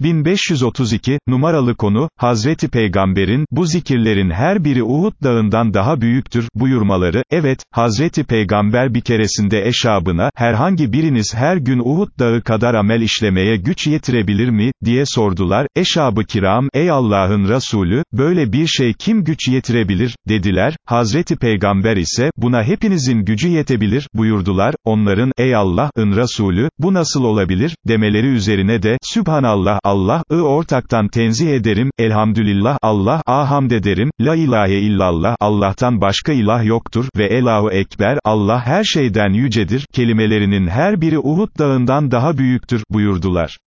1532, numaralı konu, Hazreti Peygamber'in, bu zikirlerin her biri Uhud dağından daha büyüktür, buyurmaları, evet, Hazreti Peygamber bir keresinde eşabına, herhangi biriniz her gün Uhud dağı kadar amel işlemeye güç yetirebilir mi, diye sordular, eşabı kiram, ey Allah'ın Resulü, böyle bir şey kim güç yetirebilir, dediler, Hazreti Peygamber ise, buna hepinizin gücü yetebilir, buyurdular, onların, ey Allah'ın Resulü, bu nasıl olabilir, demeleri üzerine de, Sübhanallah, Allah'ı ortaktan tenzih ederim, elhamdülillah, Allah'a hamd ederim, la ilahe illallah, Allah'tan başka ilah yoktur, ve Elahu Ekber, Allah her şeyden yücedir, kelimelerinin her biri Uhud dağından daha büyüktür, buyurdular.